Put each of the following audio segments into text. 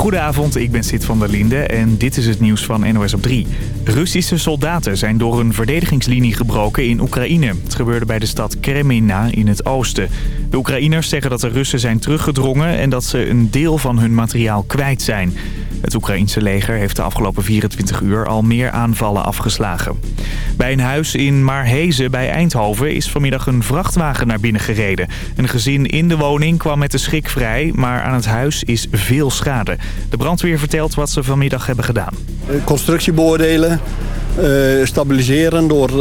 Goedenavond, ik ben Sid van der Linde en dit is het nieuws van NOS op 3. Russische soldaten zijn door een verdedigingslinie gebroken in Oekraïne. Het gebeurde bij de stad Kremina in het oosten. De Oekraïners zeggen dat de Russen zijn teruggedrongen en dat ze een deel van hun materiaal kwijt zijn. Het Oekraïense leger heeft de afgelopen 24 uur al meer aanvallen afgeslagen. Bij een huis in Maarhezen bij Eindhoven is vanmiddag een vrachtwagen naar binnen gereden. Een gezin in de woning kwam met de schrik vrij, maar aan het huis is veel schade. De brandweer vertelt wat ze vanmiddag hebben gedaan. Constructie beoordelen, eh, stabiliseren door eh,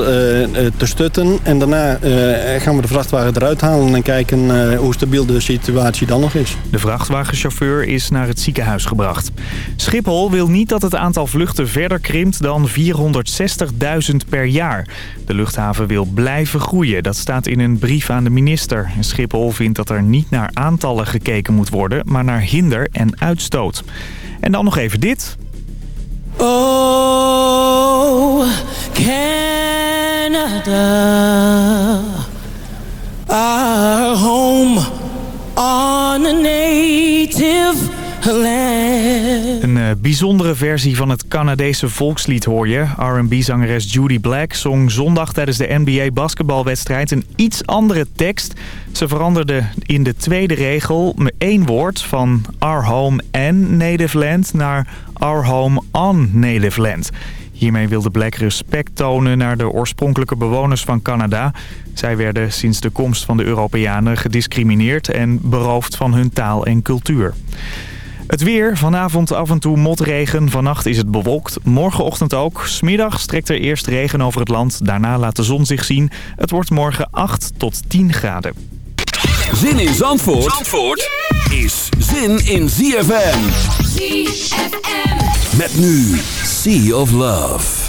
te stutten. En daarna eh, gaan we de vrachtwagen eruit halen en kijken hoe stabiel de situatie dan nog is. De vrachtwagenchauffeur is naar het ziekenhuis gebracht. Schiphol wil niet dat het aantal vluchten verder krimpt dan 460.000 per jaar. De luchthaven wil blijven groeien. Dat staat in een brief aan de minister. Schiphol vindt dat er niet naar aantallen gekeken moet worden, maar naar hinder en uitstoot. En dan nog even dit. Oh, Canada, our home on a native. Een uh, bijzondere versie van het Canadese volkslied hoor je. R&B-zangeres Judy Black zong zondag tijdens de NBA basketbalwedstrijd een iets andere tekst. Ze veranderde in de tweede regel één woord van Our Home and Native Land naar Our Home on Native Land. Hiermee wilde Black respect tonen naar de oorspronkelijke bewoners van Canada. Zij werden sinds de komst van de Europeanen gediscrimineerd en beroofd van hun taal en cultuur. Het weer, vanavond af en toe motregen, vannacht is het bewolkt. Morgenochtend ook. Smiddag strekt er eerst regen over het land, daarna laat de zon zich zien. Het wordt morgen 8 tot 10 graden. Zin in Zandvoort, Zandvoort is zin in ZFM. ZFM. Met nu Sea of Love.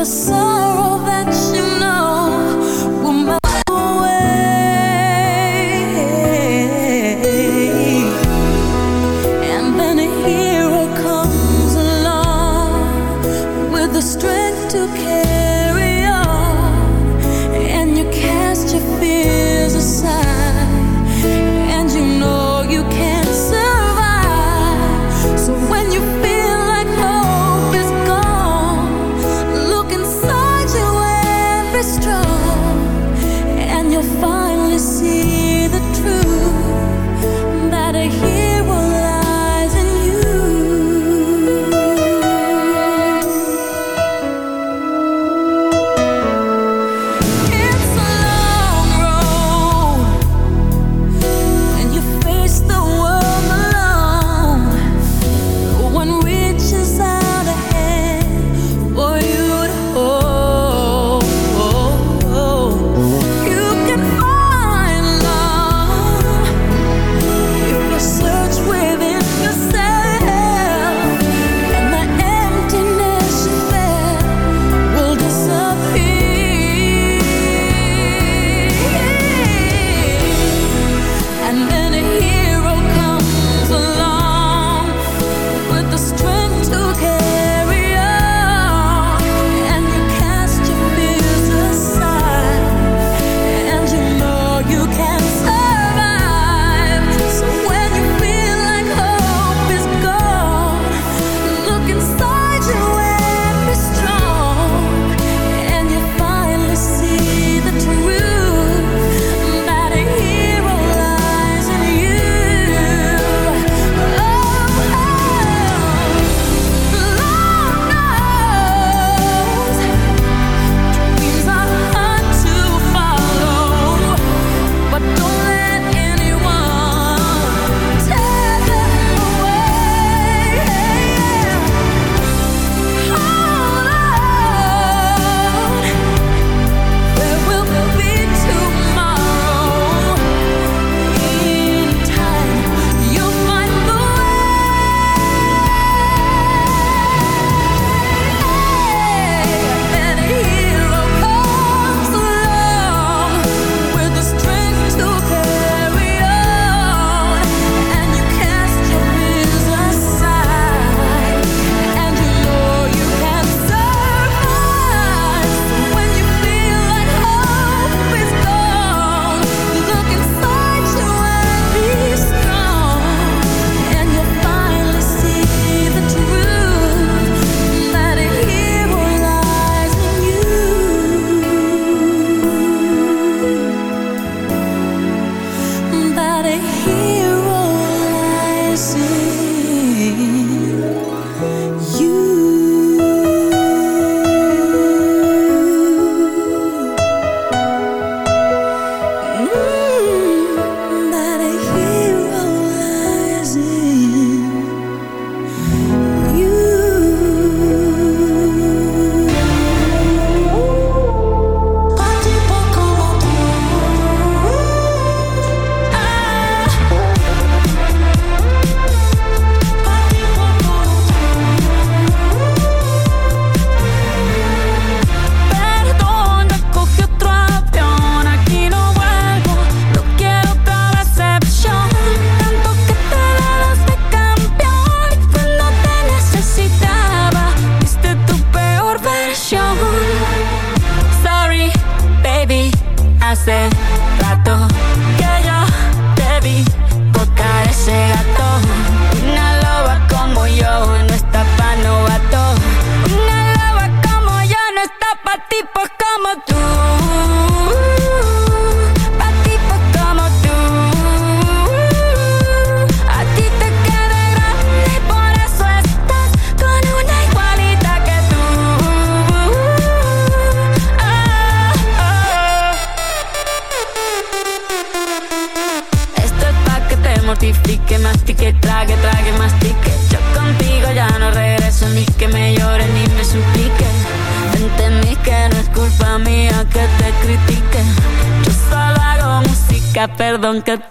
The sorrow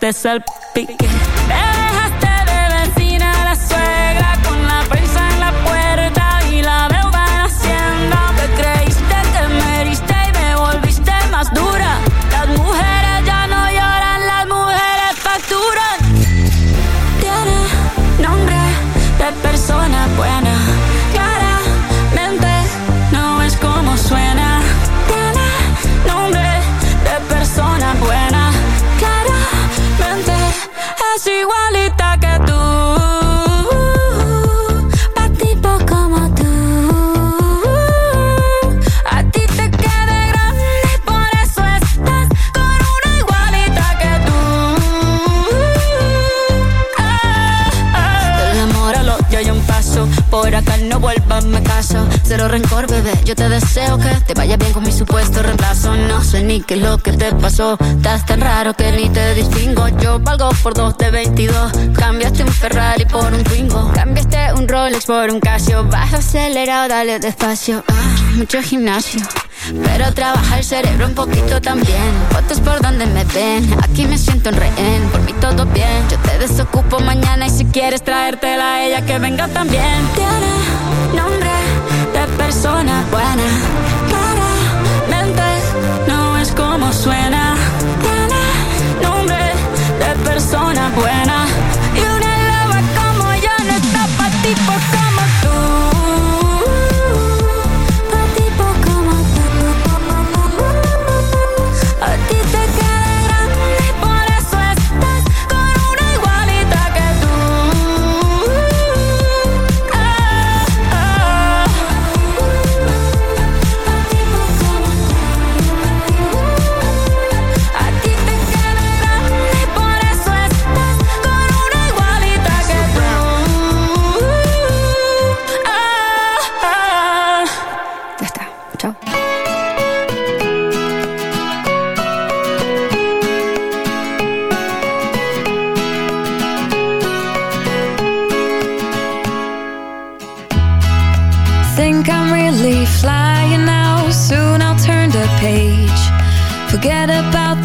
yourself. por acá no vuelvasme caso. Cero rencor, bebé. Yo te deseo que te vaya bien con mi supuesto reemplazo. No sé ni qué es lo que te pasó. Estás tan raro que ni te distingo. Yo valgo por dos de 22. Cambiaste un Ferrari por un Twingo. Cambiaste un Rolex por un Casio. Vas acelerado, dale despacio. Ah, mucho gimnasio pero trabaja el cerebro un poquito también. Fotos por donde me ven, aquí me siento un rehén. Por mí todo bien, yo te desocupo mañana y si quieres traértela a ella que venga también. Tiene nombre de persona buena. Claramente no es como suena. Tiene nombre de persona buena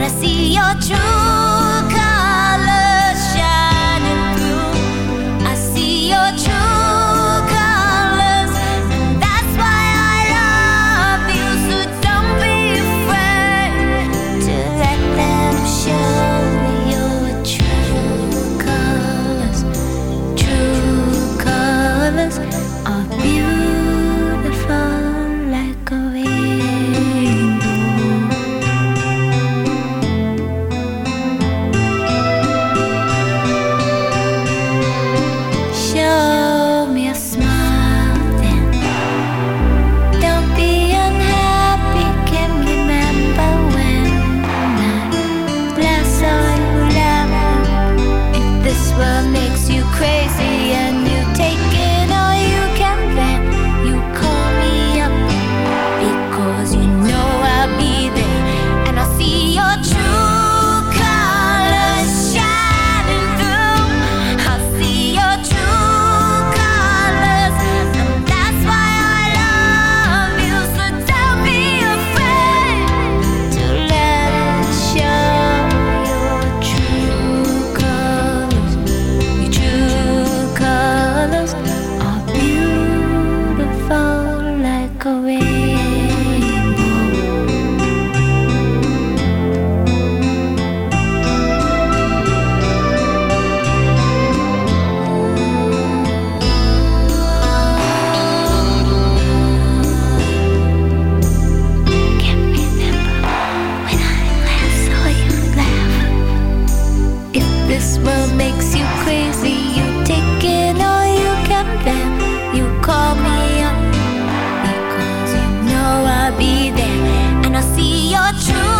wanna see your truth. true.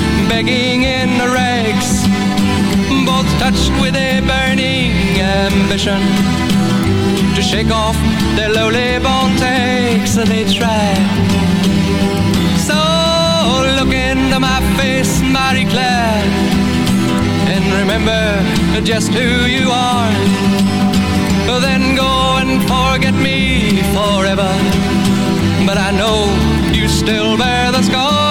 begging in the rags, both touched with a burning ambition to shake off their lowly born takes. They try. So look into my face, Marie Claire, and remember just who you are. Then go and forget me forever. But I know you still bear the scar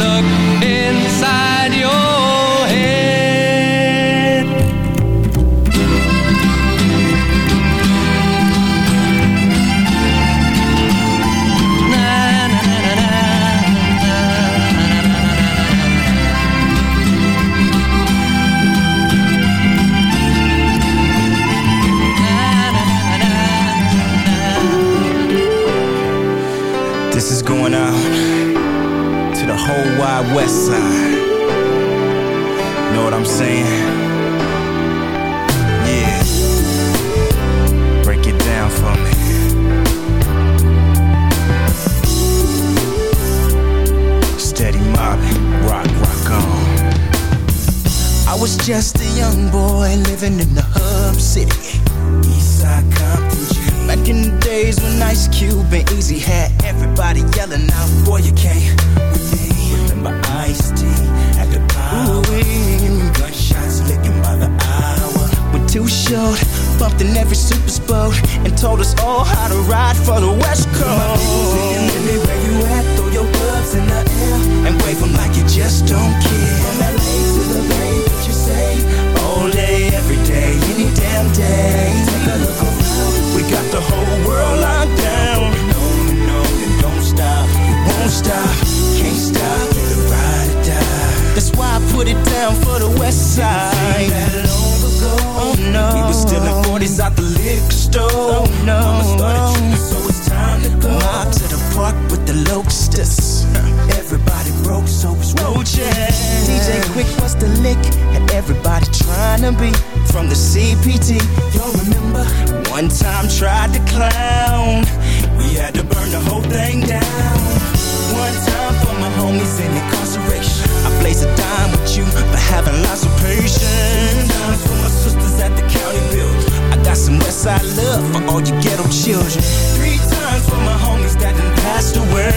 love for all you ghetto children. Three times for my homies that done passed away.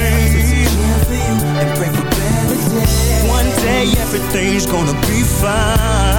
for you And pray for better days. One day everything's gonna be fine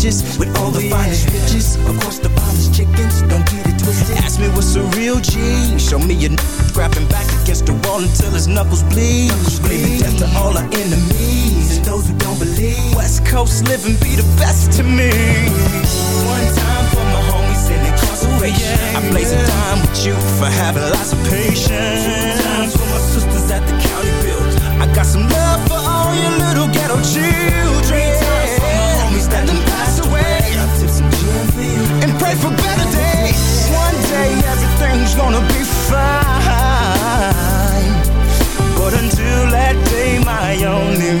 riches with all the finest bitches. Of course, the finest chickens don't get it twisted. Ask me what's a real G. Show me a grabbing back against the wall until his knuckles bleed. Knuckles death to all our enemies and those who don't believe. West Coast living be the best to me. One time for my homies in incarceration. Yeah, I blaze yeah. a dime with you for having lots of patience. Two times for my sisters at the county build. I got some love for all your little ghetto children pray for better days. One day everything's gonna be fine. But until that day, my only